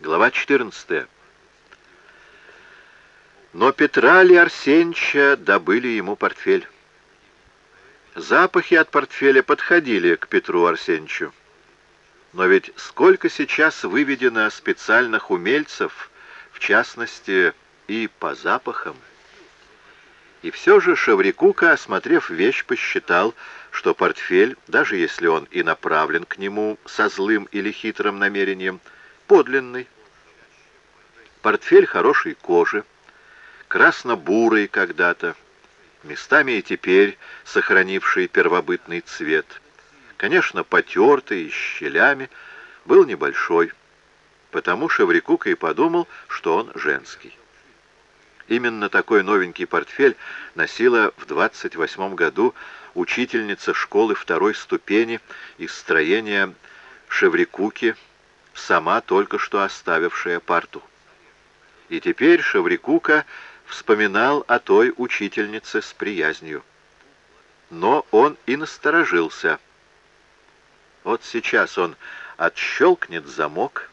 Глава 14. Но Петра ли Арсеньевича добыли ему портфель. Запахи от портфеля подходили к Петру Арсеньевичу. Но ведь сколько сейчас выведено специальных умельцев, в частности, и по запахам. И все же Шаврикука, осмотрев вещь, посчитал, что портфель, даже если он и направлен к нему со злым или хитрым намерением, подлинный. Портфель хорошей кожи, красно-бурый когда-то, местами и теперь сохранивший первобытный цвет. Конечно, потертый щелями, был небольшой, потому Шеврикука и подумал, что он женский. Именно такой новенький портфель носила в 28 году учительница школы второй ступени из строения Шеврикуки, сама только что оставившая парту. И теперь Шеврикука вспоминал о той учительнице с приязнью. Но он и насторожился. Вот сейчас он отщелкнет замок,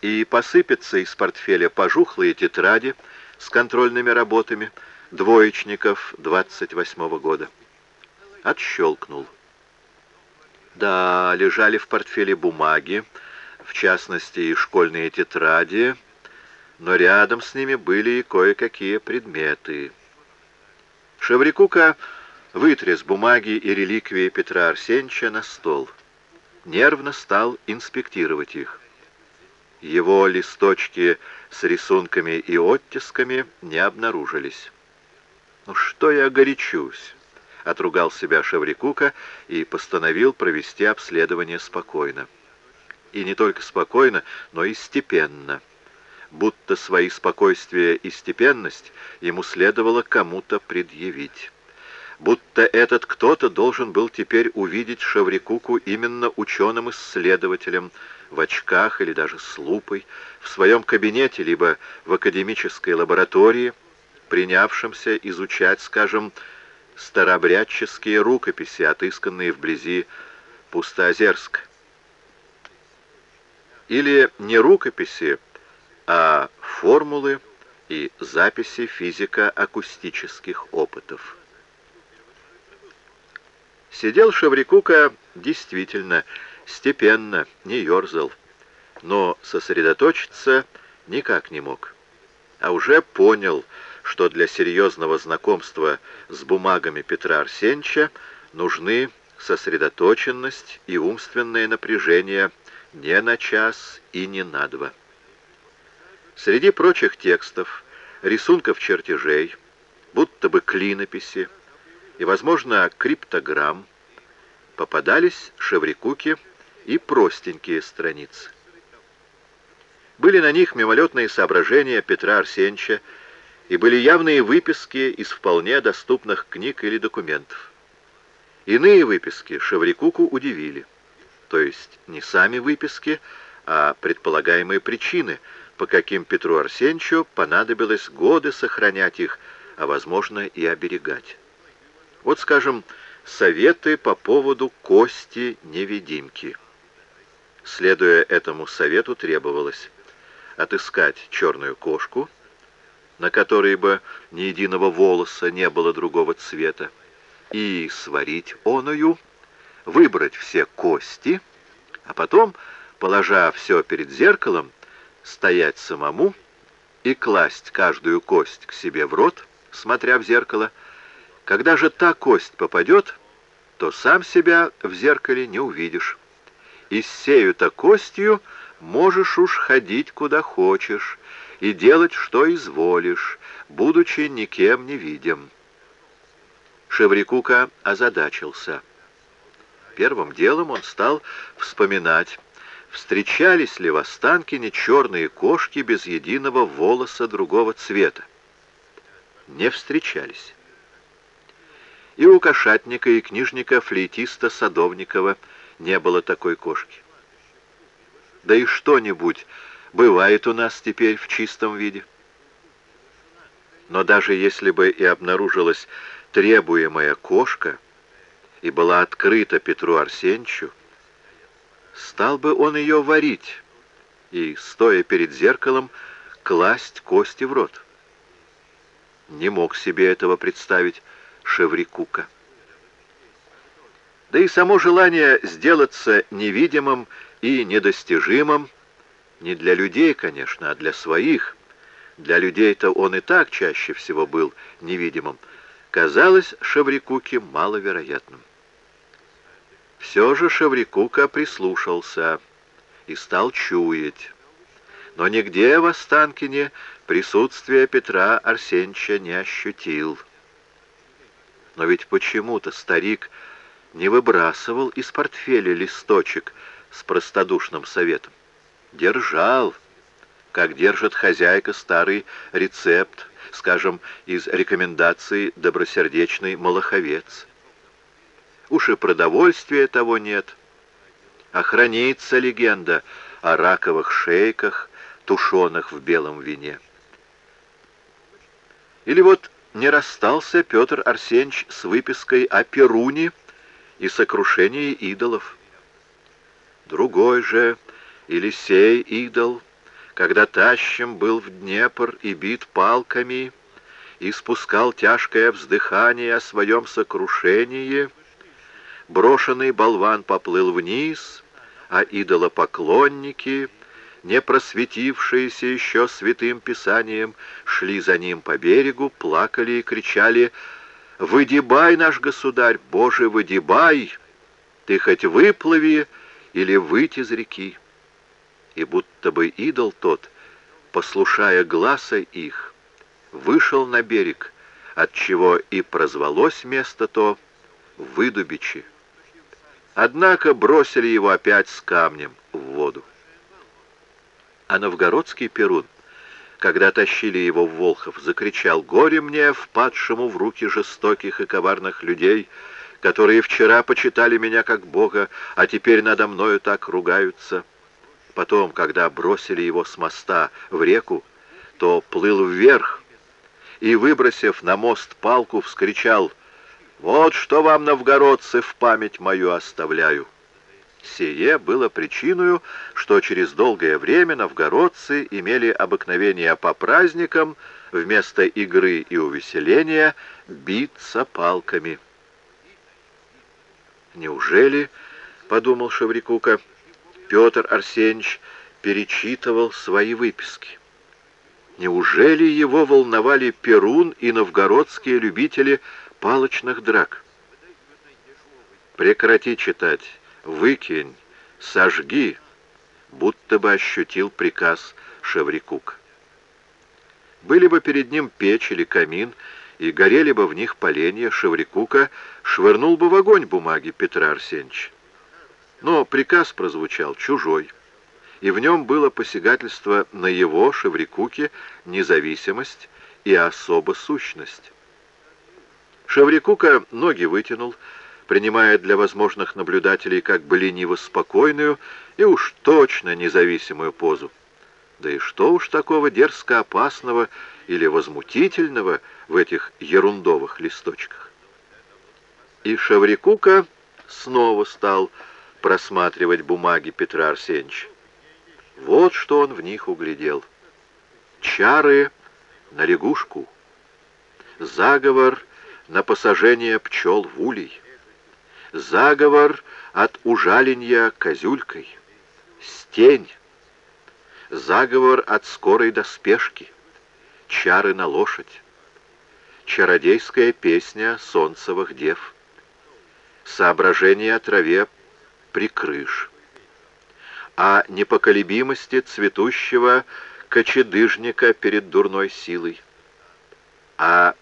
и посыпятся из портфеля пожухлые тетради с контрольными работами двоечников 28-го года. Отщелкнул. Да, лежали в портфеле бумаги, в частности и школьные тетради, но рядом с ними были и кое-какие предметы. Шеврикука вытряс бумаги и реликвии Петра Арсеньевича на стол. Нервно стал инспектировать их. Его листочки с рисунками и оттисками не обнаружились. «Ну что я горячусь?» — отругал себя Шеврикука и постановил провести обследование спокойно. И не только спокойно, но и степенно — будто свои спокойствие и степенность ему следовало кому-то предъявить. Будто этот кто-то должен был теперь увидеть Шаврикуку именно ученым-исследователем, в очках или даже с лупой, в своем кабинете, либо в академической лаборатории, принявшимся изучать, скажем, старообрядческие рукописи, отысканные вблизи Пустоозерска. Или не рукописи, а формулы и записи физико-акустических опытов. Сидел Шаврикука действительно степенно, не ерзал, но сосредоточиться никак не мог. А уже понял, что для серьезного знакомства с бумагами Петра Арсеньевича нужны сосредоточенность и умственное напряжение не на час и не на два. Среди прочих текстов, рисунков чертежей, будто бы клинописи и, возможно, криптограмм, попадались шеврикуки и простенькие страницы. Были на них мимолетные соображения Петра Арсеньевича и были явные выписки из вполне доступных книг или документов. Иные выписки Шеврикуку удивили. То есть не сами выписки, а предполагаемые причины – по каким Петру Арсеньевичу понадобилось годы сохранять их, а, возможно, и оберегать. Вот, скажем, советы по поводу кости-невидимки. Следуя этому совету, требовалось отыскать черную кошку, на которой бы ни единого волоса не было другого цвета, и сварить оную, выбрать все кости, а потом, положа все перед зеркалом, стоять самому и класть каждую кость к себе в рот, смотря в зеркало. Когда же та кость попадет, то сам себя в зеркале не увидишь. И с сею-то костью можешь уж ходить куда хочешь и делать, что изволишь, будучи никем не видим. Шеврикука озадачился. Первым делом он стал вспоминать, встречались ли в Останкине черные кошки без единого волоса другого цвета. Не встречались. И у кошатника и книжника-флейтиста Садовникова не было такой кошки. Да и что-нибудь бывает у нас теперь в чистом виде. Но даже если бы и обнаружилась требуемая кошка и была открыта Петру Арсеньевичу, стал бы он ее варить, и, стоя перед зеркалом, класть кости в рот. Не мог себе этого представить Шеврикука. Да и само желание сделаться невидимым и недостижимым не для людей, конечно, а для своих. Для людей-то он и так чаще всего был невидимым. Казалось Шеврикуке маловероятным. Все же Шеврикука прислушался и стал чуять. Но нигде в Останкине присутствие Петра Арсеньевича не ощутил. Но ведь почему-то старик не выбрасывал из портфеля листочек с простодушным советом. Держал, как держит хозяйка старый рецепт, скажем, из рекомендаций добросердечный Малаховец. Уж и продовольствия того нет. Охранится легенда о раковых шейках, тушеных в белом вине. Или вот не расстался Петр Арсеньевич с выпиской о Перуне и сокрушении идолов. Другой же, Елисей идол, когда тащим был в Днепр и бит палками, и спускал тяжкое вздыхание о своем сокрушении, брошенный болван поплыл вниз, а идолопоклонники, не просветившиеся еще святым писанием, шли за ним по берегу, плакали и кричали «Выдебай, наш государь, Боже, выдебай! Ты хоть выплыви или выйти из реки!» И будто бы идол тот, послушая глаза их, вышел на берег, отчего и прозвалось место то Выдубичи. Однако бросили его опять с камнем в воду. А новгородский Перун когда тащили его в Волхов, закричал «Горе мне, впадшему в руки жестоких и коварных людей, которые вчера почитали меня как Бога, а теперь надо мною так ругаются». Потом, когда бросили его с моста в реку, то плыл вверх и, выбросив на мост палку, вскричал «Вот что вам, новгородцы, в память мою оставляю». Сие было причиной, что через долгое время новгородцы имели обыкновение по праздникам вместо игры и увеселения биться палками. «Неужели, — подумал Шеврикука, — Петр Арсеньевич перечитывал свои выписки? Неужели его волновали Перун и новгородские любители палочных драк? Прекрати читать «Выкинь, сожги», будто бы ощутил приказ Шеврикук. Были бы перед ним печь или камин, и горели бы в них поленья, Шеврикука швырнул бы в огонь бумаги Петра Арсеньевича. Но приказ прозвучал чужой, и в нем было посягательство на его, Шеврикуке, независимость и особо сущность. Шеврикука ноги вытянул, принимая для возможных наблюдателей как бы лениво спокойную и уж точно независимую позу. Да и что уж такого дерзко опасного или возмутительного в этих ерундовых листочках? И Шаврикука снова стал просматривать бумаги Петра Арсеньевича. Вот что он в них углядел. Чары на лягушку, заговор на посажение пчел в улей, Заговор от ужаленья козюлькой. Стень. Заговор от скорой доспешки. Чары на лошадь. Чародейская песня солнцевых дев. Соображение о траве прикрыш. О непоколебимости цветущего кочедыжника перед дурной силой. О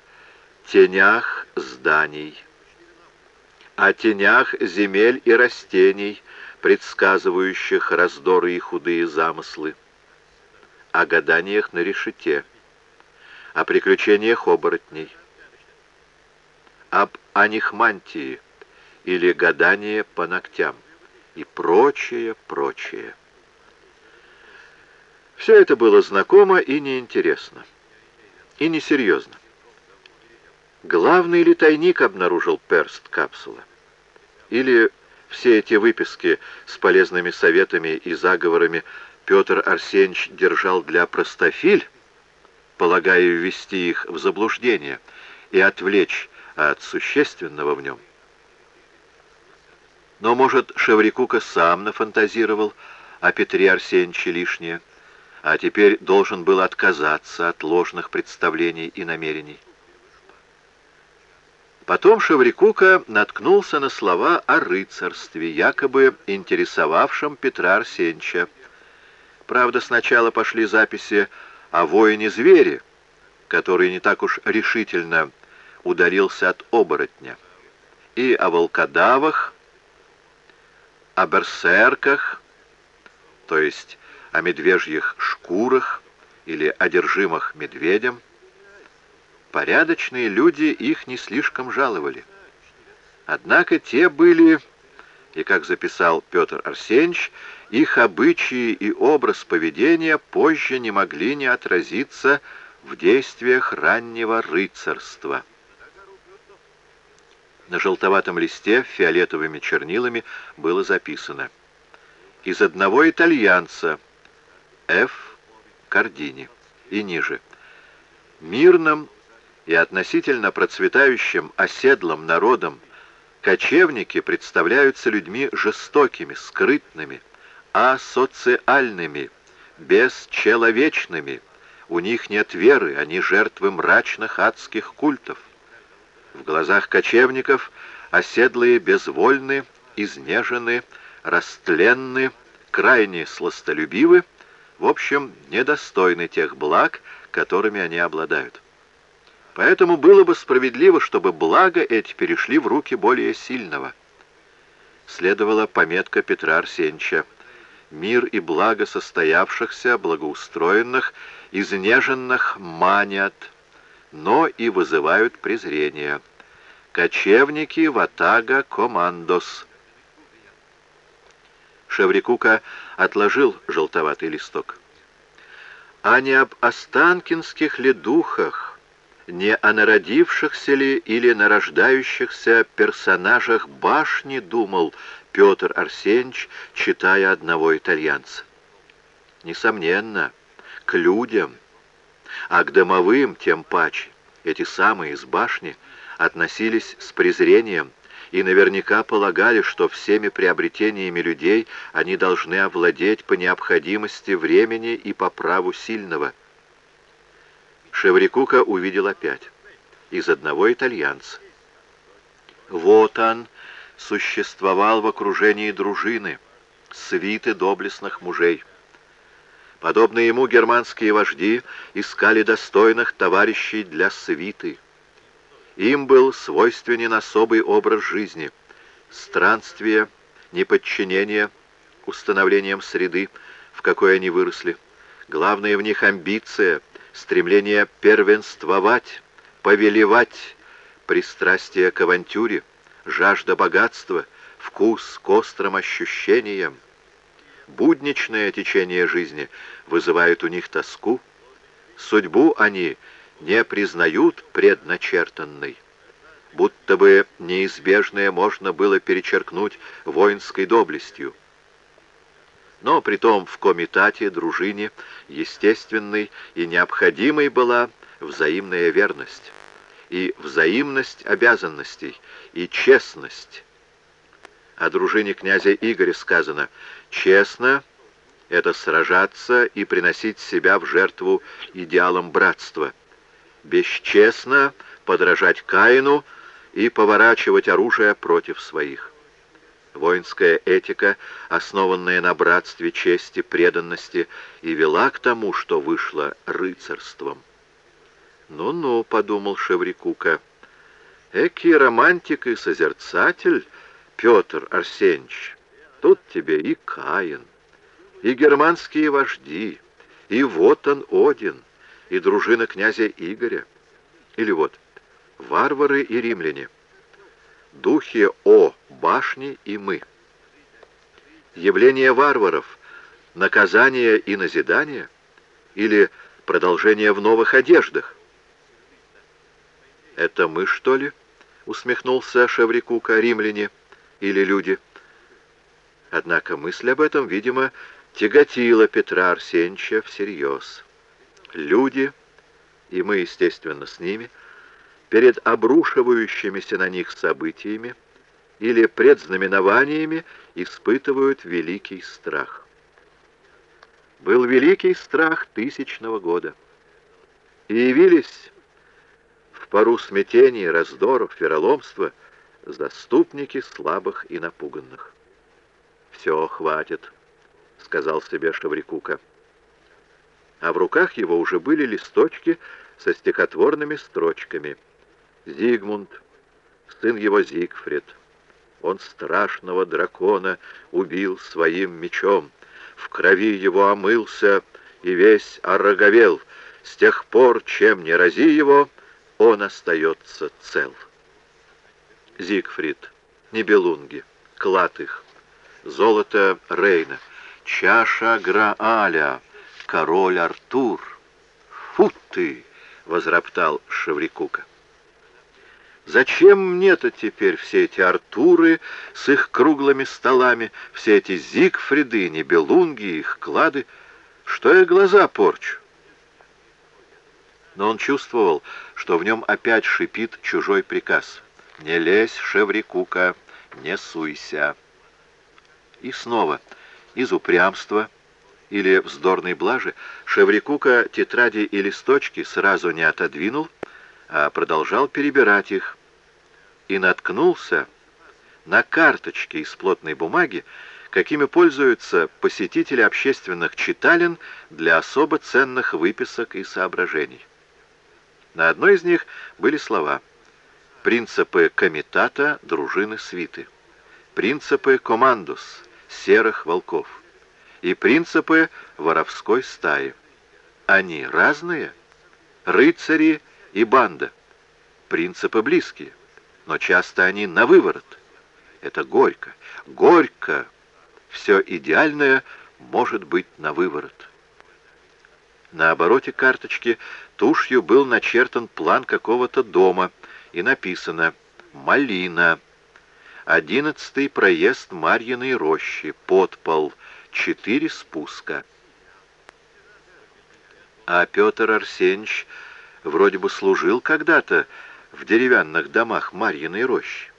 тенях зданий о тенях земель и растений, предсказывающих раздоры и худые замыслы, о гаданиях на решете, о приключениях оборотней, об анихмантии или гадании по ногтям и прочее, прочее. Все это было знакомо и неинтересно, и несерьезно. Главный ли тайник обнаружил перст капсулы? Или Все эти выписки с полезными советами и заговорами Петр Арсеньевич держал для простофиль, полагая ввести их в заблуждение и отвлечь от существенного в нем. Но, может, Шеврикука сам нафантазировал о Петре Арсеньевиче лишнее, а теперь должен был отказаться от ложных представлений и намерений. Потом Шеврикука наткнулся на слова о рыцарстве, якобы интересовавшем Петра Арсеньевича. Правда, сначала пошли записи о воине-звере, который не так уж решительно ударился от оборотня, и о волкодавах, о берсерках, то есть о медвежьих шкурах или одержимых медведем, порядочные люди их не слишком жаловали. Однако те были, и, как записал Петр Арсеньевич, их обычаи и образ поведения позже не могли не отразиться в действиях раннего рыцарства. На желтоватом листе фиолетовыми чернилами было записано «Из одного итальянца Ф. Кардини» и ниже «Мирным и относительно процветающим оседлым народом кочевники представляются людьми жестокими, скрытными, асоциальными, бесчеловечными. У них нет веры, они жертвы мрачных адских культов. В глазах кочевников оседлые безвольны, изнежены, растленны, крайне сластолюбивы, в общем, недостойны тех благ, которыми они обладают. Поэтому было бы справедливо, чтобы блага эти перешли в руки более сильного. Следовала пометка Петра Арсеньевича. «Мир и благо состоявшихся, благоустроенных, изнеженных манят, но и вызывают презрение. Кочевники ватага командос». Шеврикука отложил желтоватый листок. «А не об останкинских ли духах?» Не о народившихся ли или нарождающихся персонажах башни думал Петр Арсеньевич, читая одного итальянца. Несомненно, к людям, а к домовым тем паче, эти самые из башни относились с презрением и наверняка полагали, что всеми приобретениями людей они должны овладеть по необходимости времени и по праву сильного – Шеврикука увидел опять. Из одного итальянца. Вот он существовал в окружении дружины, свиты доблестных мужей. Подобно ему германские вожди искали достойных товарищей для свиты. Им был свойственен особый образ жизни, странствие, неподчинение установлением среды, в какой они выросли. Главное в них амбиция — стремление первенствовать, повелевать, пристрастие к авантюре, жажда богатства, вкус к острым ощущениям. Будничное течение жизни вызывает у них тоску, судьбу они не признают предначертанной, будто бы неизбежное можно было перечеркнуть воинской доблестью. Но притом в комитате, дружине, естественной и необходимой была взаимная верность, и взаимность обязанностей, и честность. О дружине князя Игоря сказано «честно» — это сражаться и приносить себя в жертву идеалам братства, бесчестно — подражать Каину и поворачивать оружие против своих. Воинская этика, основанная на братстве, чести, преданности, и вела к тому, что вышло рыцарством. «Ну-ну», — подумал Шеврикука, — «эки романтик и созерцатель Петр Арсеньевич, тут тебе и Каин, и германские вожди, и вот он Один, и дружина князя Игоря, или вот варвары и римляне» духе О башни и мы. Явление варваров, наказание и назидание или продолжение в новых одеждах? «Это мы, что ли?» — усмехнулся Шеврикука, римляне или люди. Однако мысль об этом, видимо, тяготила Петра Арсеньевича всерьез. Люди, и мы, естественно, с ними, перед обрушивающимися на них событиями или предзнаменованиями испытывают великий страх. Был великий страх тысячного года. И явились в пару смятений, раздоров, вероломства заступники слабых и напуганных. «Все, хватит», — сказал себе Шаврикука. А в руках его уже были листочки со стихотворными строчками. «Зигмунд, сын его Зигфрид, он страшного дракона убил своим мечом, в крови его омылся и весь ороговел. С тех пор, чем не рази его, он остается цел». Зигфрид, Нибелунги, клад их, золото Рейна, чаша Грааля, король Артур. Фу ты! — возроптал Шеврикука. Зачем мне-то теперь все эти Артуры с их круглыми столами, все эти Зигфриды, Нибелунги, их клады? Что я глаза порчу? Но он чувствовал, что в нем опять шипит чужой приказ. «Не лезь, Шеврикука, не суйся!» И снова, из упрямства или вздорной блажи, Шеврикука тетради и листочки сразу не отодвинул, а продолжал перебирать их, и наткнулся на карточки из плотной бумаги, какими пользуются посетители общественных читален для особо ценных выписок и соображений. На одной из них были слова «Принципы комитата дружины свиты», «Принципы командос» серых волков и принципы воровской стаи. Они разные, рыцари и банда. Принципы близкие, но часто они на выворот. Это горько, горько. Все идеальное может быть на выворот. На обороте карточки тушью был начертан план какого-то дома и написано «Малина». Одиннадцатый проезд Марьиной рощи, подпол, четыре спуска. А Петр Арсеньевич вроде бы служил когда-то в деревянных домах Марьиной рощи.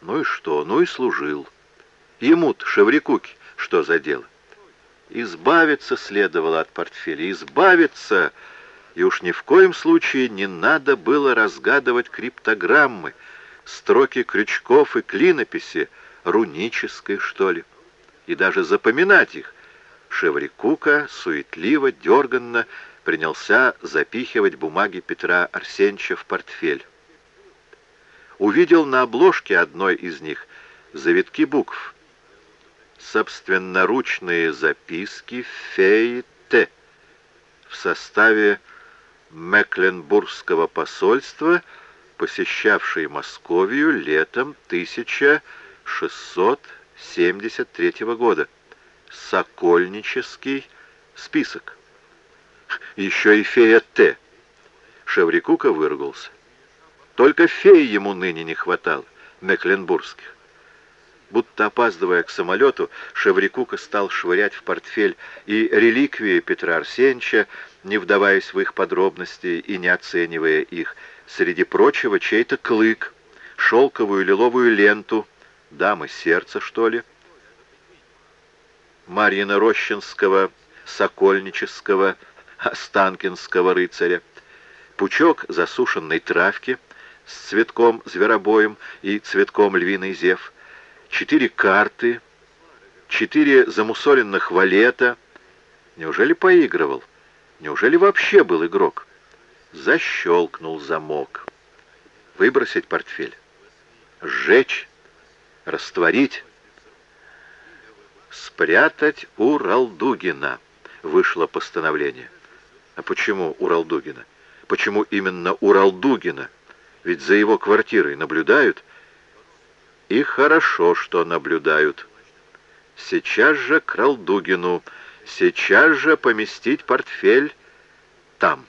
Ну и что? Ну и служил. Ему-то, Шеврикуки, что за дело? Избавиться следовало от портфеля, избавиться, и уж ни в коем случае не надо было разгадывать криптограммы, строки крючков и клинописи, рунической, что ли, и даже запоминать их. Шеврикука суетливо, дерганно принялся запихивать бумаги Петра Арсеньевича в портфель. Увидел на обложке одной из них завитки букв. Собственноручные записки феи Т. В составе Мекленбургского посольства – посещавший Московию летом 1673 года. Сокольнический список. Еще и фея Т. Шеврикука выругался. Только феи ему ныне не хватало, мекленбургских. Будто опаздывая к самолету, Шеврикука стал швырять в портфель и реликвии Петра Арсеньевича, не вдаваясь в их подробности и не оценивая их, среди прочего чей-то клык, шелковую лиловую ленту, дамы сердца, что ли, Марьина Рощинского, Сокольнического, Останкинского рыцаря, пучок засушенной травки с цветком зверобоем и цветком львиный зев, четыре карты, четыре замусоленных валета. Неужели поигрывал? Неужели вообще был игрок? Защелкнул замок. Выбросить портфель. Сжечь. Растворить. Спрятать у Ралдугина. Вышло постановление. А почему у Ралдугина? Почему именно у Ралдугина? Ведь за его квартирой наблюдают. И хорошо, что наблюдают. Сейчас же к Ралдугину. Сейчас же поместить портфель там.